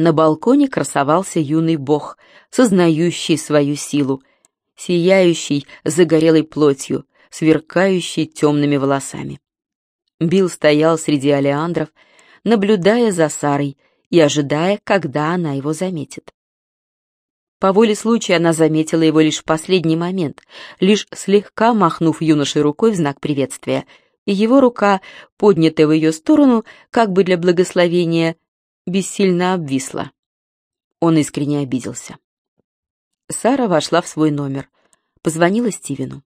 На балконе красовался юный бог, сознающий свою силу, сияющий загорелой плотью, сверкающий темными волосами. Билл стоял среди алиандров, наблюдая за Сарой и ожидая, когда она его заметит. По воле случая она заметила его лишь в последний момент, лишь слегка махнув юношей рукой в знак приветствия, и его рука, поднятая в ее сторону, как бы для благословения, бессильно обвисла. Он искренне обиделся. Сара вошла в свой номер, позвонила Стивену.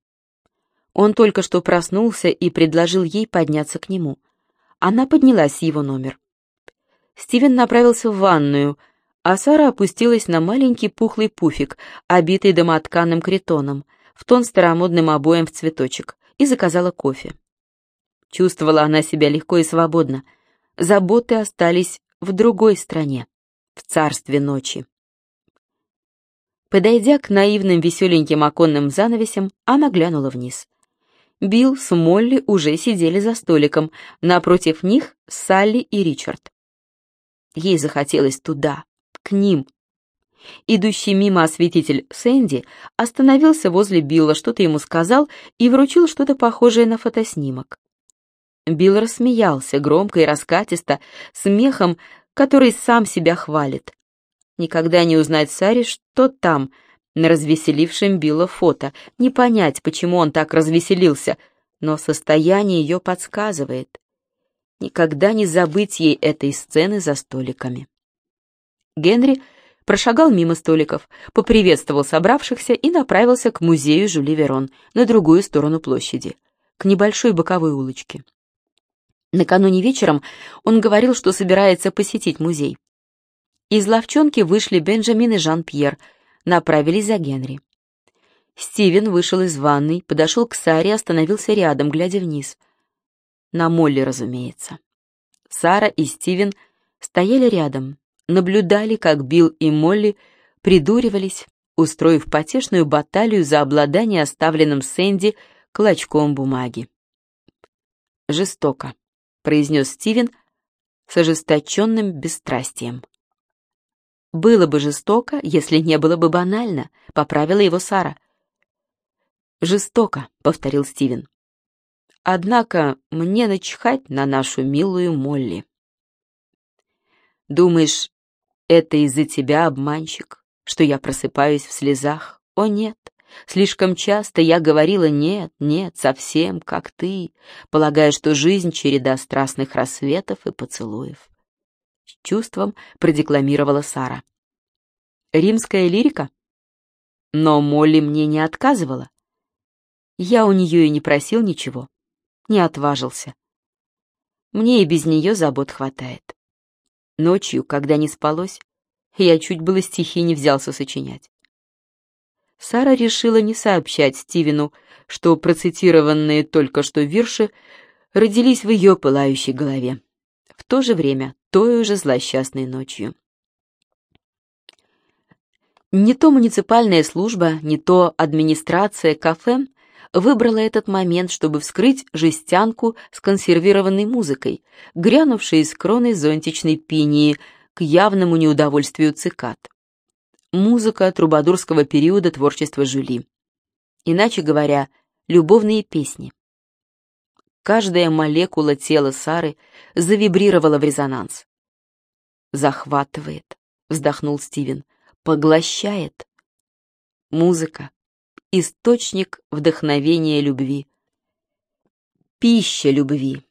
Он только что проснулся и предложил ей подняться к нему. Она поднялась в его номер. Стивен направился в ванную — а Сара опустилась на маленький пухлый пуфик, обитый домотканым критоном, в тон старомодным обоем в цветочек, и заказала кофе. Чувствовала она себя легко и свободно. Заботы остались в другой стране, в царстве ночи. Подойдя к наивным веселеньким оконным занавесям, она глянула вниз. Билл с Молли уже сидели за столиком, напротив них Салли и Ричард. Ей захотелось туда, к ним. Идущий мимо осветитель Сэнди остановился возле Билла, что-то ему сказал и вручил что-то похожее на фотоснимок. Билл рассмеялся громко и раскатисто, смехом, который сам себя хвалит. Никогда не узнать Саре, что там, на развеселившем Билла фото, не понять, почему он так развеселился, но состояние ее подсказывает. Никогда не забыть ей этой сцены за столиками. Генри прошагал мимо столиков, поприветствовал собравшихся и направился к музею Жюли Верон на другую сторону площади, к небольшой боковой улочке. Накануне вечером он говорил, что собирается посетить музей. Из ловчонки вышли Бенджамин и Жан-Пьер, направились за Генри. Стивен вышел из ванной, подошел к Саре и остановился рядом, глядя вниз. На Молли, разумеется. Сара и Стивен стояли рядом, наблюдали, как Билл и Молли придуривались, устроив потешную баталию за обладание оставленным Сэнди клочком бумаги. «Жестоко», — произнес Стивен с ожесточенным бесстрастием. «Было бы жестоко, если не было бы банально», — поправила его Сара. «Жестоко», — повторил Стивен. «Однако мне начхать на нашу милую Молли». «Думаешь, это из-за тебя, обманщик, что я просыпаюсь в слезах. О нет, слишком часто я говорила «нет, нет, совсем как ты», полагая, что жизнь — череда страстных рассветов и поцелуев. С чувством продекламировала Сара. Римская лирика? Но Молли мне не отказывала. Я у нее и не просил ничего, не отважился. Мне и без нее забот хватает. Ночью, когда не спалось, я чуть было стихи не взялся сочинять. Сара решила не сообщать Стивену, что процитированные только что вирши родились в ее пылающей голове. В то же время, той же злосчастной ночью. Не то муниципальная служба, не то администрация кафе выбрала этот момент, чтобы вскрыть жестянку с консервированной музыкой, грянувшей из кроны зонтичной пинии к явному неудовольствию цикад. Музыка трубадурского периода творчества Жюли. Иначе говоря, любовные песни. Каждая молекула тела Сары завибрировала в резонанс. «Захватывает», — вздохнул Стивен, — «поглощает». Музыка источник вдохновения любви. Пища любви.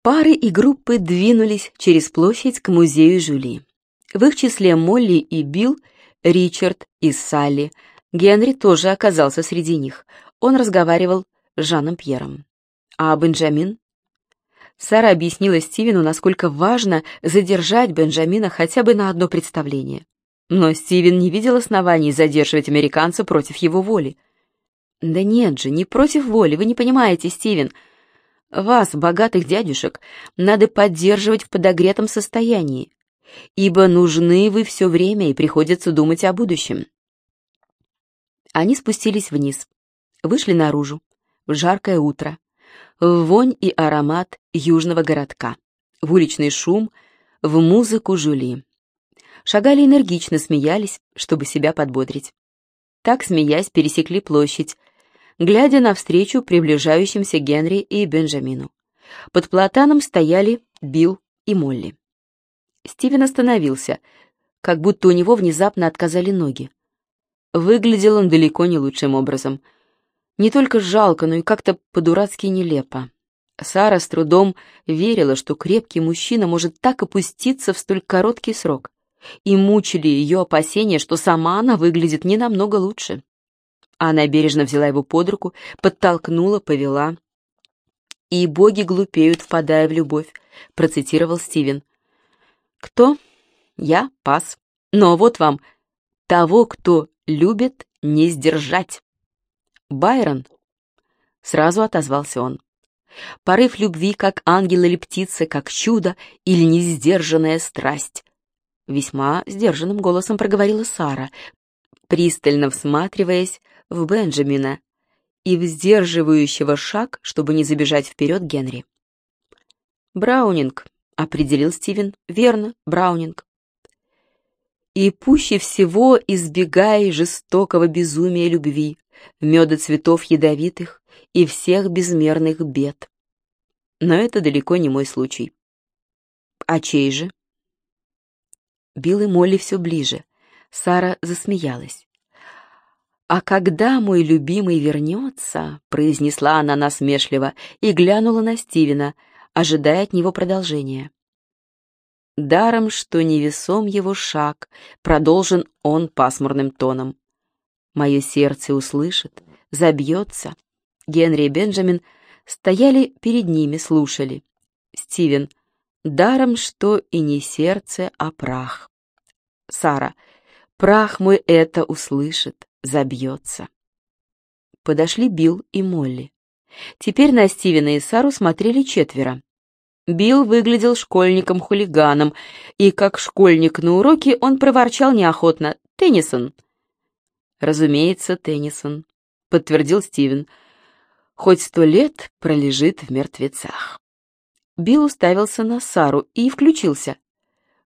Пары и группы двинулись через площадь к музею Жюли. В их числе Молли и Билл, Ричард и Салли. Генри тоже оказался среди них. Он разговаривал с Жаном Пьером. А Бенджамин? Сара объяснила Стивену, насколько важно задержать Бенджамина хотя бы на одно представление. Но Стивен не видел оснований задерживать американца против его воли. «Да нет же, не против воли, вы не понимаете, Стивен. Вас, богатых дядюшек, надо поддерживать в подогретом состоянии, ибо нужны вы все время и приходится думать о будущем». Они спустились вниз, вышли наружу, в жаркое утро, в вонь и аромат южного городка, в уличный шум, в музыку Жули. шагали энергично, смеялись, чтобы себя подбодрить. Так, смеясь, пересекли площадь, глядя навстречу приближающимся Генри и Бенджамину. Под платаном стояли Билл и Молли. Стивен остановился, как будто у него внезапно отказали ноги. Выглядел он далеко не лучшим образом. Не только жалко, но и как-то по-дурацки нелепо. Сара с трудом верила, что крепкий мужчина может так опуститься в столь короткий срок. И мучили ее опасения, что сама она выглядит не намного лучше. Она бережно взяла его под руку, подтолкнула, повела. «И боги глупеют, впадая в любовь», — процитировал Стивен. «Кто? Я пас. Но вот вам. Того, кто любит, не сдержать». «Байрон», — сразу отозвался он. Порыв любви, как ангел или птица, как чудо или несдержанная страсть. Весьма сдержанным голосом проговорила Сара, пристально всматриваясь в Бенджамина и в сдерживающего шаг, чтобы не забежать вперед Генри. «Браунинг», — определил Стивен. «Верно, Браунинг». И пуще всего избегай жестокого безумия любви, меда цветов ядовитых и всех безмерных бед. Но это далеко не мой случай. А чей же? Билл и Молли все ближе. Сара засмеялась. «А когда мой любимый вернется», — произнесла она насмешливо и глянула на Стивена, ожидая от него продолжения. Даром, что невесом его шаг, продолжен он пасмурным тоном. Мое сердце услышит, забьется. Генри и Бенджамин стояли перед ними, слушали. Стивен. Даром, что и не сердце, а прах. Сара. Прах мой это услышит, забьется. Подошли Билл и Молли. Теперь на Стивена и Сару смотрели четверо. Билл выглядел школьником-хулиганом, и как школьник на уроке он проворчал неохотно «Теннисон». «Разумеется, Теннисон», — подтвердил Стивен. «Хоть сто лет пролежит в мертвецах». Билл уставился на Сару и включился.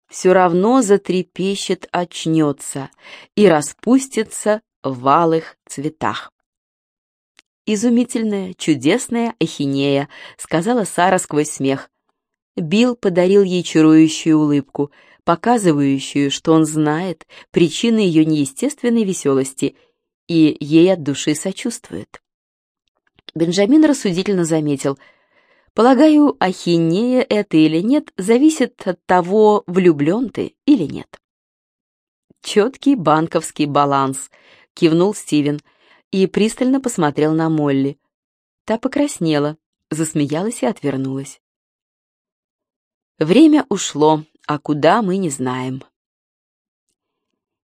«Все равно затрепещет, очнется и распустится в валых цветах». «Изумительная, чудесная ахинея», — сказала Сара сквозь смех. Билл подарил ей чарующую улыбку, показывающую, что он знает причины ее неестественной веселости и ей от души сочувствует. Бенджамин рассудительно заметил, «Полагаю, ахинея это или нет, зависит от того, влюблен ты или нет». «Четкий банковский баланс», — кивнул Стивен и пристально посмотрел на Молли. Та покраснела, засмеялась и отвернулась. Время ушло, а куда мы не знаем.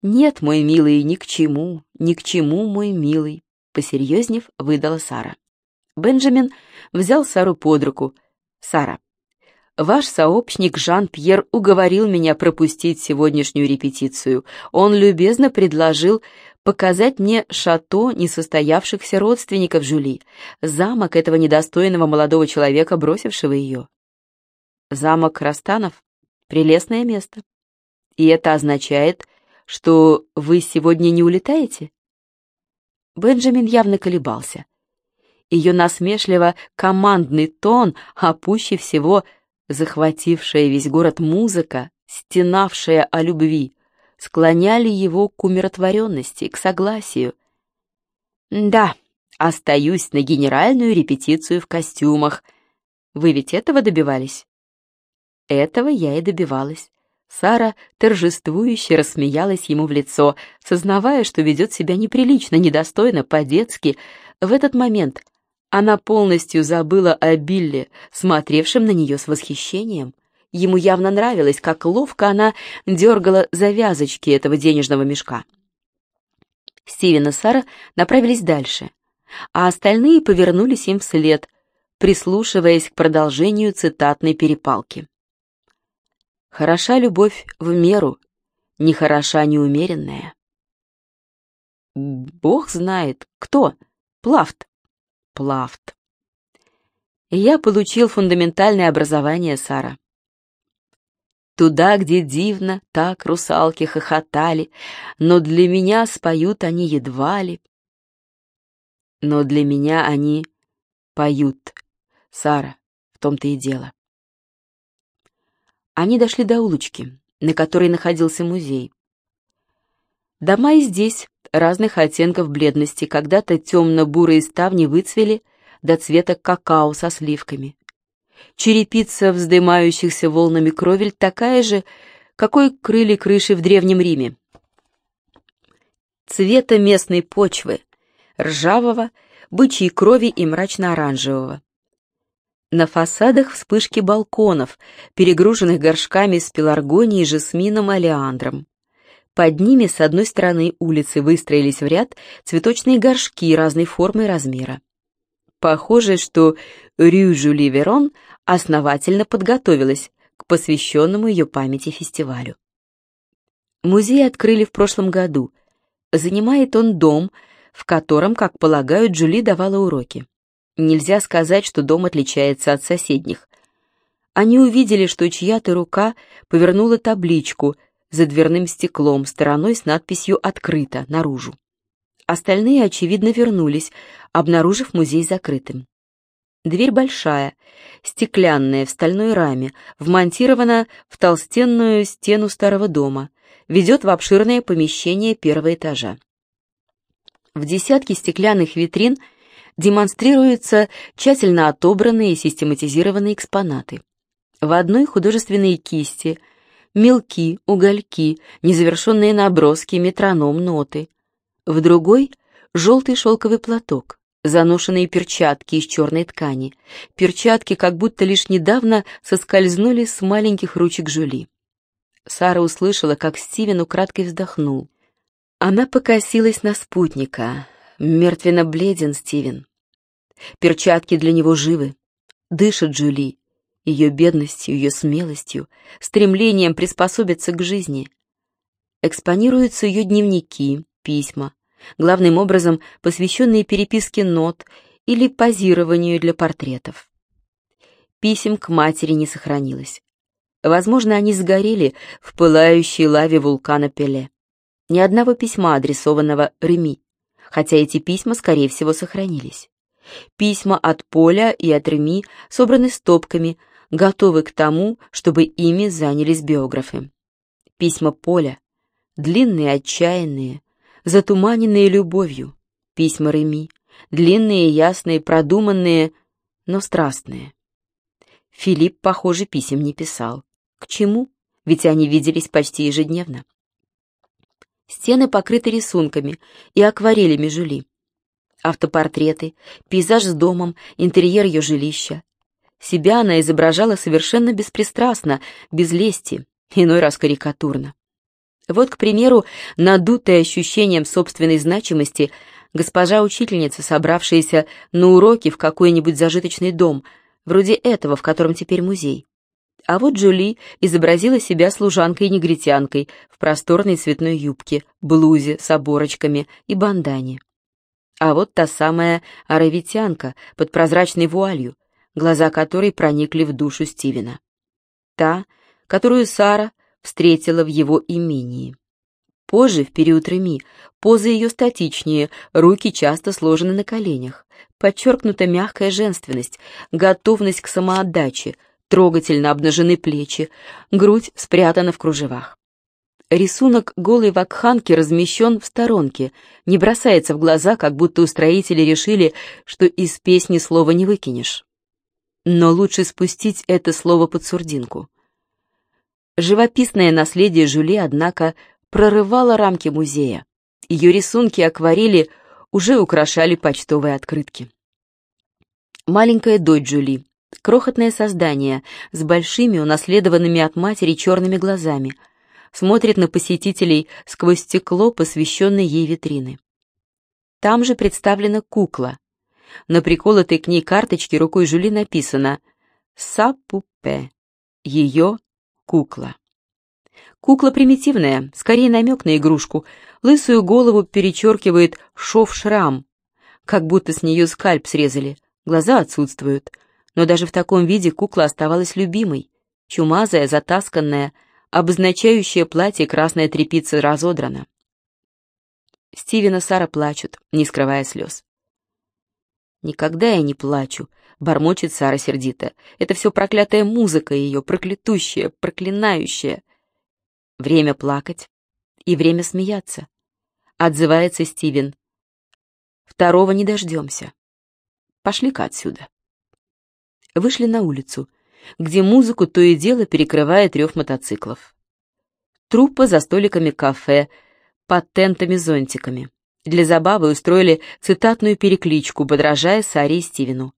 «Нет, мой милый, ни к чему, ни к чему, мой милый», — посерьезнев выдала Сара. Бенджамин взял Сару под руку. «Сара, ваш сообщник Жан-Пьер уговорил меня пропустить сегодняшнюю репетицию. Он любезно предложил показать мне шато несостоявшихся родственников Жюли, замок этого недостойного молодого человека, бросившего ее. Замок Растанов — прелестное место. И это означает, что вы сегодня не улетаете? Бенджамин явно колебался. Ее насмешливо командный тон, а пуще всего захватившая весь город музыка, стенавшая о любви, склоняли его к умиротворенности, к согласию. «Да, остаюсь на генеральную репетицию в костюмах. Вы ведь этого добивались?» Этого я и добивалась. Сара торжествующе рассмеялась ему в лицо, сознавая, что ведет себя неприлично, недостойно, по-детски. В этот момент она полностью забыла о Билле, смотревшем на нее с восхищением. Ему явно нравилось, как ловко она дергала завязочки этого денежного мешка. Стивен и Сара направились дальше, а остальные повернулись им вслед, прислушиваясь к продолжению цитатной перепалки. Хороша любовь в меру, не хороша неумеренная. Бог знает, кто? Плафт. Плафт. Я получил фундаментальное образование, Сара. Туда, где дивно, так русалки хохотали, Но для меня споют они едва ли. Но для меня они поют, Сара, в том-то и дело. Они дошли до улочки, на которой находился музей. Дома и здесь разных оттенков бледности, когда-то темно-бурые ставни выцвели до цвета какао со сливками. Черепица вздымающихся волнами кровель такая же, какой крыли крыши в Древнем Риме. Цвета местной почвы, ржавого, бычьей крови и мрачно-оранжевого. На фасадах вспышки балконов, перегруженных горшками с пеларгонией, жасмином, алиандром. Под ними с одной стороны улицы выстроились в ряд цветочные горшки разной формы и размера. Похоже, что Рю Жюли основательно подготовилась к посвященному ее памяти фестивалю. Музей открыли в прошлом году. Занимает он дом, в котором, как полагают, Джули давала уроки. Нельзя сказать, что дом отличается от соседних. Они увидели, что чья-то рука повернула табличку за дверным стеклом стороной с надписью «Открыто» наружу. Остальные, очевидно, вернулись, обнаружив музей закрытым. Дверь большая, стеклянная, в стальной раме, вмонтирована в толстенную стену старого дома, ведет в обширное помещение первого этажа. В десятке стеклянных витрин – демонстрируются тщательно отобранные и систематизированные экспонаты. В одной художественные кисти, мелки, угольки, незавершенные наброски, метроном, ноты. В другой — желтый шелковый платок, заношенные перчатки из черной ткани. Перчатки как будто лишь недавно соскользнули с маленьких ручек Жюли. Сара услышала, как Стивен украдкой вздохнул. Она покосилась на спутника. Мертвенно бледен Стивен. Перчатки для него живы. Дышит Джули, ее бедностью, ее смелостью, стремлением приспособиться к жизни. Экспонируются ее дневники, письма, главным образом посвященные переписке нот или позированию для портретов. Писем к матери не сохранилось. Возможно, они сгорели в пылающей лаве вулкана Пеле. Ни одного письма, адресованного Реми хотя эти письма, скорее всего, сохранились. Письма от Поля и от Реми собраны стопками, готовы к тому, чтобы ими занялись биографы. Письма Поля — длинные, отчаянные, затуманенные любовью. Письма Реми — длинные, ясные, продуманные, но страстные. Филипп, похоже, писем не писал. К чему? Ведь они виделись почти ежедневно. Стены покрыты рисунками и акварелями Жюли. Автопортреты, пейзаж с домом, интерьер ее жилища. Себя она изображала совершенно беспристрастно, без лести, иной раз карикатурно. Вот, к примеру, надутая ощущением собственной значимости, госпожа учительница, собравшаяся на уроки в какой-нибудь зажиточный дом, вроде этого, в котором теперь музей. А вот Джули изобразила себя служанкой-негритянкой в просторной цветной юбке, блузе с оборочками и бандане. А вот та самая аравитянка под прозрачной вуалью, глаза которой проникли в душу Стивена. Та, которую Сара встретила в его имении. Позже, в период Реми, позы ее статичнее, руки часто сложены на коленях, подчеркнута мягкая женственность, готовность к самоотдаче, трогательно обнажены плечи, грудь спрятана в кружевах. Рисунок голой вакханки размещен в сторонке, не бросается в глаза, как будто устроители решили, что из песни слова не выкинешь. Но лучше спустить это слово под сурдинку. Живописное наследие Жюли, однако, прорывало рамки музея. Ее рисунки акварели уже украшали почтовые открытки. Маленькая дочь Жюли, Крохотное создание с большими, унаследованными от матери черными глазами, смотрит на посетителей сквозь стекло, посвященное ей витрины. Там же представлена кукла. На приколотой к ней карточке рукой Жюли написано «Сапупе» — ее кукла. Кукла примитивная, скорее намек на игрушку. Лысую голову перечеркивает шов-шрам, как будто с нее скальп срезали. Глаза отсутствуют — но даже в таком виде кукла оставалась любимой. Чумазая, затасканная, обозначающее платье красная тряпица разодрана. Стивен и Сара плачут, не скрывая слез. «Никогда я не плачу», — бормочет Сара сердито. «Это все проклятая музыка ее, проклятущая, проклинающая». «Время плакать и время смеяться», — отзывается Стивен. «Второго не дождемся. Пошли-ка отсюда». Вышли на улицу, где музыку то и дело перекрывает рев мотоциклов. Труппа за столиками кафе, под тентами-зонтиками. Для забавы устроили цитатную перекличку, подражая Саре и Стивену.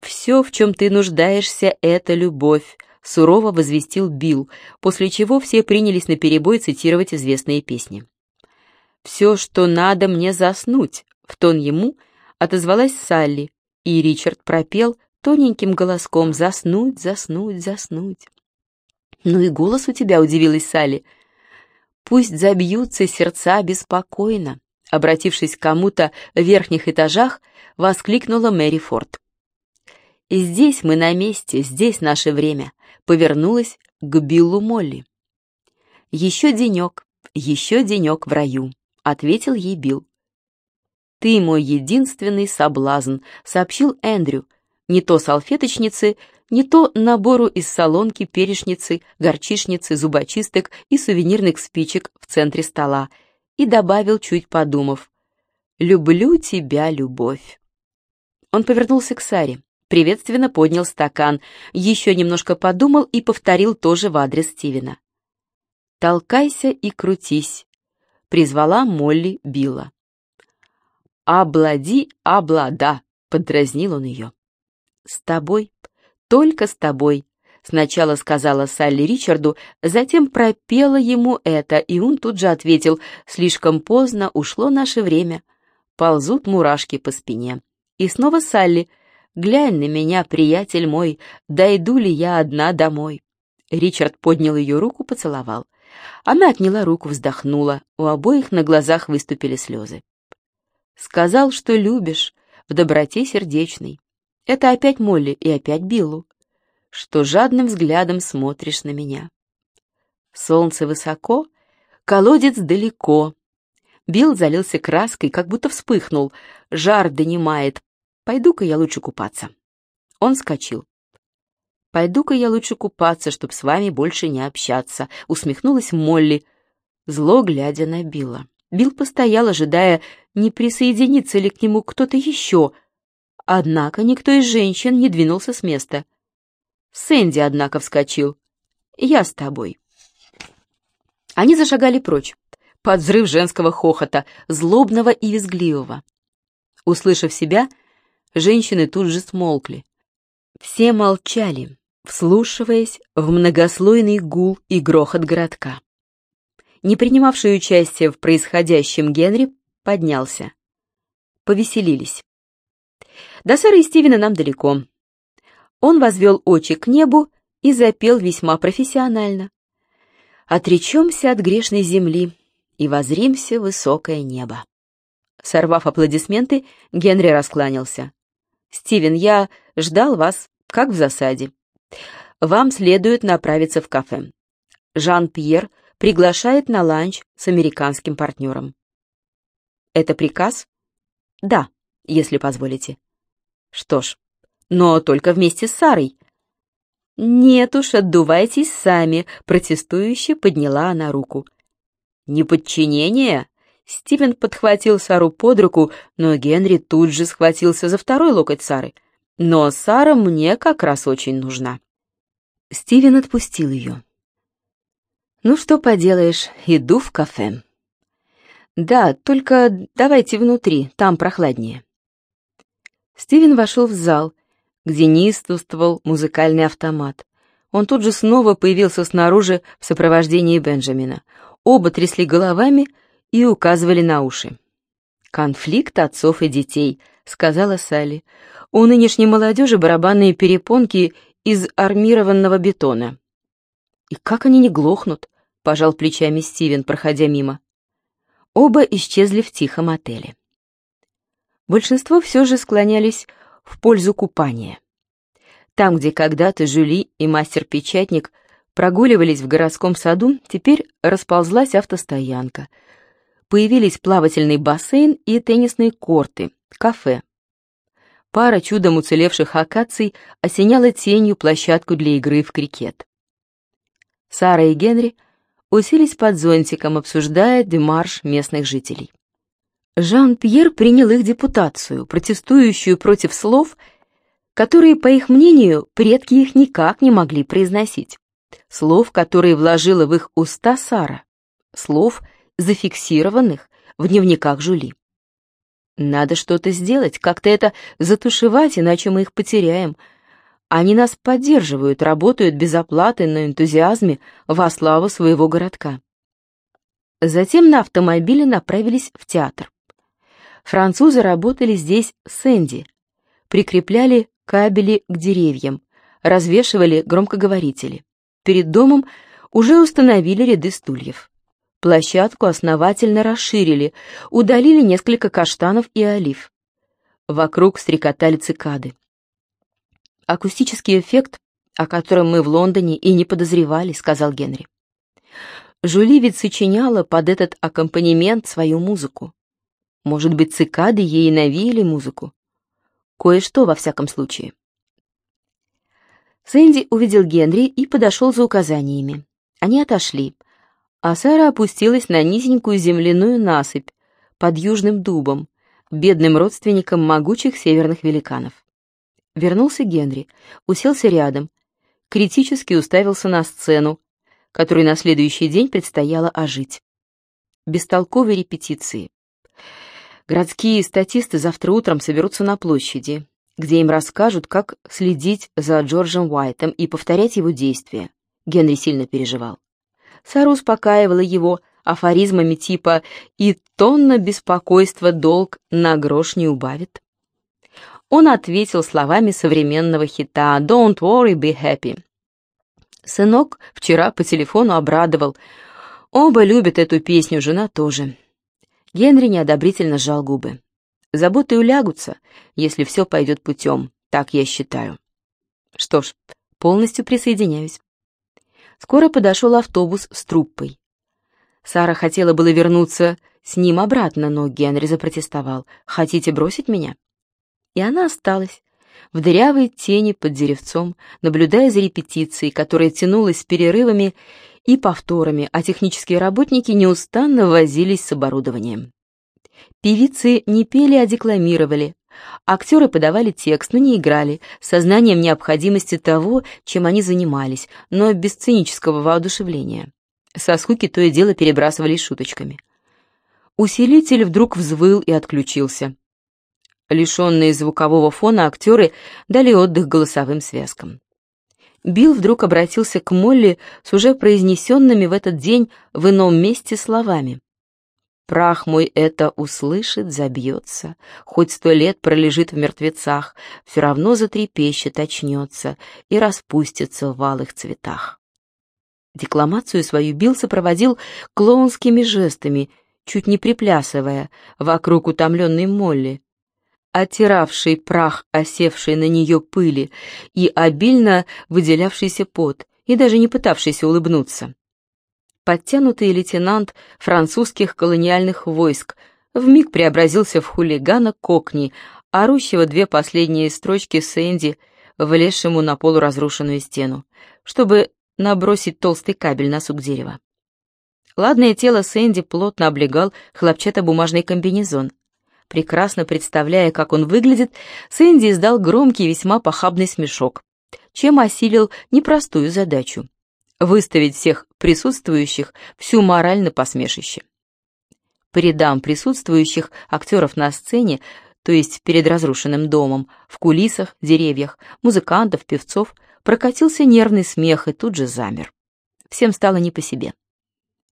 «Все, в чем ты нуждаешься, — это любовь», — сурово возвестил Билл, после чего все принялись наперебой цитировать известные песни. «Все, что надо мне заснуть», — в тон ему отозвалась Салли, и Ричард пропел тоненьким голоском «Заснуть, заснуть, заснуть». «Ну и голос у тебя», — удивилась Салли. «Пусть забьются сердца беспокойно», — обратившись к кому-то в верхних этажах, воскликнула Мэри Форд. «И здесь мы на месте, здесь наше время», — повернулась к Биллу Молли. «Еще денек, еще денек в раю», — ответил ей Билл. «Ты мой единственный соблазн», — сообщил Эндрю, не то салфеточницы, не то набору из солонки, перешницы, горчишницы, зубочисток и сувенирных спичек в центре стола, и добавил, чуть подумав, «Люблю тебя, любовь». Он повернулся к Саре, приветственно поднял стакан, еще немножко подумал и повторил тоже в адрес Стивена. «Толкайся и крутись», — призвала Молли Билла. «Облади, облада», — подразнил он ее. «С тобой, только с тобой», — сначала сказала Салли Ричарду, затем пропела ему это, и он тут же ответил, «Слишком поздно, ушло наше время». Ползут мурашки по спине. И снова Салли, «Глянь на меня, приятель мой, дойду ли я одна домой?» Ричард поднял ее руку, поцеловал. Она отняла руку, вздохнула, у обоих на глазах выступили слезы. «Сказал, что любишь, в доброте сердечной. Это опять Молли и опять Биллу, что жадным взглядом смотришь на меня. Солнце высоко, колодец далеко. Билл залился краской, как будто вспыхнул. Жар донимает. Пойду-ка я лучше купаться. Он скочил. «Пойду-ка я лучше купаться, чтоб с вами больше не общаться», — усмехнулась Молли, зло глядя на Билла. Билл постоял, ожидая, не присоединится ли к нему кто-то еще, Однако никто из женщин не двинулся с места. Сэнди, однако, вскочил. «Я с тобой». Они зашагали прочь, под взрыв женского хохота, злобного и визгливого. Услышав себя, женщины тут же смолкли. Все молчали, вслушиваясь в многослойный гул и грохот городка. Не принимавший участие в происходящем Генри поднялся. Повеселились. До Сары и Стивена нам далеко. Он возвел очи к небу и запел весьма профессионально. «Отречемся от грешной земли и возримся в высокое небо». Сорвав аплодисменты, Генри раскланялся. «Стивен, я ждал вас, как в засаде. Вам следует направиться в кафе. Жан-Пьер приглашает на ланч с американским партнером». «Это приказ?» «Да, если позволите». Что ж, но только вместе с Сарой. «Нет уж, отдувайтесь сами», — протестующе подняла она руку. «Неподчинение?» Стивен подхватил Сару под руку, но Генри тут же схватился за второй локоть Сары. «Но Сара мне как раз очень нужна». Стивен отпустил ее. «Ну что поделаешь, иду в кафе». «Да, только давайте внутри, там прохладнее». Стивен вошел в зал, где неистовствовал музыкальный автомат. Он тут же снова появился снаружи в сопровождении Бенджамина. Оба трясли головами и указывали на уши. «Конфликт отцов и детей», — сказала Салли. «У нынешней молодежи барабанные перепонки из армированного бетона». «И как они не глохнут?» — пожал плечами Стивен, проходя мимо. Оба исчезли в тихом отеле большинство все же склонялись в пользу купания. Там, где когда-то Жюли и мастер-печатник прогуливались в городском саду, теперь расползлась автостоянка. Появились плавательный бассейн и теннисные корты, кафе. Пара чудом уцелевших акаций осеняла тенью площадку для игры в крикет. Сара и Генри уселись под зонтиком, обсуждая демарш местных жителей. Жан-Пьер принял их депутацию, протестующую против слов, которые, по их мнению, предки их никак не могли произносить. Слов, которые вложила в их уста Сара. Слов, зафиксированных в дневниках Жули. Надо что-то сделать, как-то это затушевать, иначе мы их потеряем. Они нас поддерживают, работают без оплаты на энтузиазме во славу своего городка. Затем на автомобиле направились в театр. Французы работали здесь с Энди, прикрепляли кабели к деревьям, развешивали громкоговорители. Перед домом уже установили ряды стульев. Площадку основательно расширили, удалили несколько каштанов и олив. Вокруг стрекотали цикады. «Акустический эффект, о котором мы в Лондоне и не подозревали», — сказал Генри. Жули ведь сочиняла под этот аккомпанемент свою музыку. Может быть, цикады ей навеяли музыку? Кое-что, во всяком случае. Сэнди увидел Генри и подошел за указаниями. Они отошли, а Сара опустилась на низенькую земляную насыпь под южным дубом, бедным родственником могучих северных великанов. Вернулся Генри, уселся рядом, критически уставился на сцену, которой на следующий день предстояло ожить. Бестолковые репетиции. Городские статисты завтра утром соберутся на площади, где им расскажут, как следить за Джорджем Уайтом и повторять его действия. Генри сильно переживал. Сара успокаивала его афоризмами типа «И тонна беспокойства долг на грош не убавит». Он ответил словами современного хита «Don't worry, be happy». Сынок вчера по телефону обрадовал. Оба любят эту песню, жена тоже. Генри неодобрительно сжал губы. Заботы улягутся, если все пойдет путем, так я считаю. Что ж, полностью присоединяюсь. Скоро подошел автобус с труппой. Сара хотела было вернуться с ним обратно, но Генри запротестовал. «Хотите бросить меня?» И она осталась, в дырявой тени под деревцом, наблюдая за репетицией, которая тянулась с перерывами и повторами, а технические работники неустанно возились с оборудованием. Певицы не пели, а декламировали. Актеры подавали текст, но не играли, сознанием необходимости того, чем они занимались, но без цинического воодушевления. Со скуки то и дело перебрасывались шуточками. Усилитель вдруг взвыл и отключился. Лишенные звукового фона актеры дали отдых голосовым связкам. Билл вдруг обратился к Молли с уже произнесенными в этот день в ином месте словами. «Прах мой это услышит, забьется, хоть сто лет пролежит в мертвецах, все равно затрепещет, очнется и распустится в алых цветах». Декламацию свою Билл сопроводил клоунскими жестами, чуть не приплясывая вокруг утомленной Молли, оттиравший прах, осевший на нее пыли, и обильно выделявшийся пот, и даже не пытавшийся улыбнуться. Подтянутый лейтенант французских колониальных войск вмиг преобразился в хулигана Кокни, орущего две последние строчки Сэнди, влезшему на полуразрушенную стену, чтобы набросить толстый кабель на сук дерева. Ладное тело Сэнди плотно облегал хлопчатобумажный комбинезон, Прекрасно представляя, как он выглядит, Сэнди издал громкий весьма похабный смешок, чем осилил непростую задачу — выставить всех присутствующих всю мораль на посмешище. По присутствующих актеров на сцене, то есть перед разрушенным домом, в кулисах, деревьях, музыкантов, певцов, прокатился нервный смех и тут же замер. Всем стало не по себе.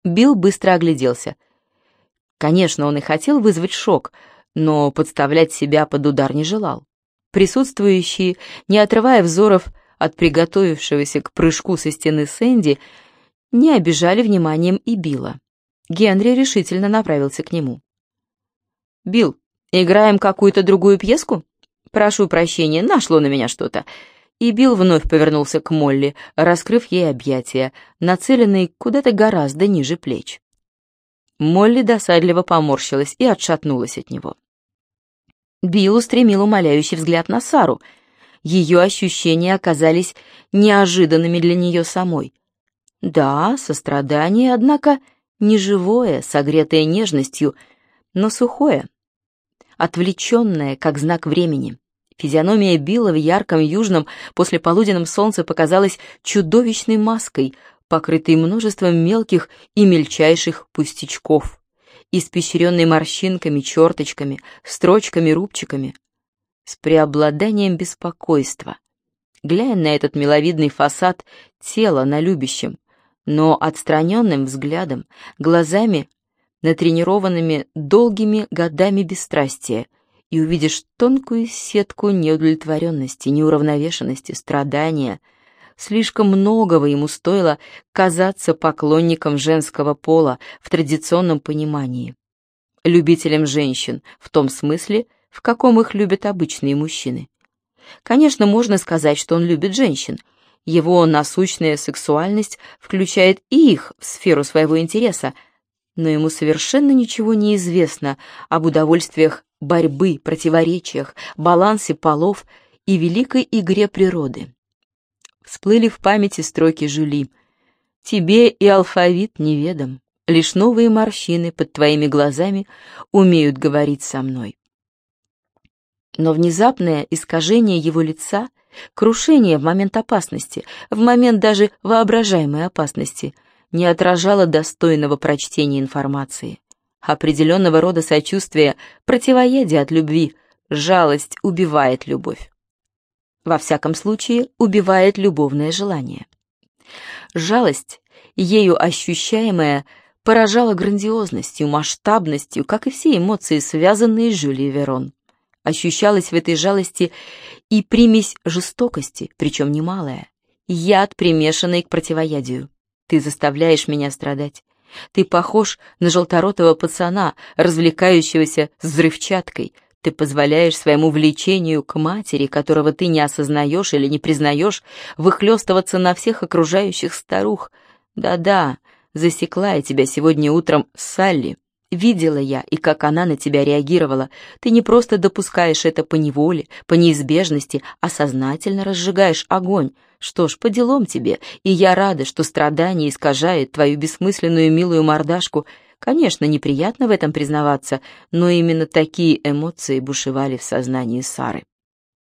Билл быстро огляделся. Конечно, он и хотел вызвать шок — но подставлять себя под удар не желал. Присутствующие, не отрывая взоров от приготовившегося к прыжку со стены Сэнди, не обижали вниманием и Билла. Генри решительно направился к нему. «Билл, играем какую-то другую пьеску? Прошу прощения, нашло на меня что-то. И Билл вновь повернулся к Молли, раскрыв ей объятия, нацеленные куда-то гораздо ниже плеч. Молли досадливо поморщилась и отшатнулась от него. Билл устремил умоляющий взгляд на Сару. Ее ощущения оказались неожиданными для нее самой. Да, сострадание, однако, не живое, согретое нежностью, но сухое, отвлеченное, как знак времени. Физиономия Билла в ярком южном послеполуденном солнце показалась чудовищной маской, покрытой множеством мелких и мельчайших пустячков, испещренной морщинками, черточками, строчками, рубчиками, с преобладанием беспокойства. Глядя на этот миловидный фасад тела на любящем, но отстраненным взглядом, глазами, натренированными долгими годами бесстрастия, и увидишь тонкую сетку неудовлетворенности, неуравновешенности, страдания. Слишком многого ему стоило казаться поклонником женского пола в традиционном понимании. Любителем женщин, в том смысле, в каком их любят обычные мужчины. Конечно, можно сказать, что он любит женщин. Его насущная сексуальность включает и их в сферу своего интереса, но ему совершенно ничего не известно об удовольствиях борьбы, противоречиях, балансе полов и великой игре природы. Всплыли в памяти строки Жюли. «Тебе и алфавит неведом, лишь новые морщины под твоими глазами умеют говорить со мной». Но внезапное искажение его лица, крушение в момент опасности, в момент даже воображаемой опасности, не отражало достойного прочтения информации определенного рода сочувствие, противоядие от любви, жалость убивает любовь. Во всяком случае, убивает любовное желание. Жалость, ею ощущаемая, поражала грандиозностью, масштабностью, как и все эмоции, связанные с Жюлией Верон. Ощущалась в этой жалости и примесь жестокости, причем немалая, яд, примешанный к противоядию. Ты заставляешь меня страдать. Ты похож на желторотого пацана, развлекающегося с взрывчаткой. Ты позволяешь своему влечению к матери, которого ты не осознаешь или не признаешь, выхлестываться на всех окружающих старух. Да-да, засекла я тебя сегодня утром с Салли. Видела я, и как она на тебя реагировала. Ты не просто допускаешь это по неволе, по неизбежности, а сознательно разжигаешь огонь. Что ж, по делам тебе, и я рада, что страдание искажает твою бессмысленную милую мордашку. Конечно, неприятно в этом признаваться, но именно такие эмоции бушевали в сознании Сары.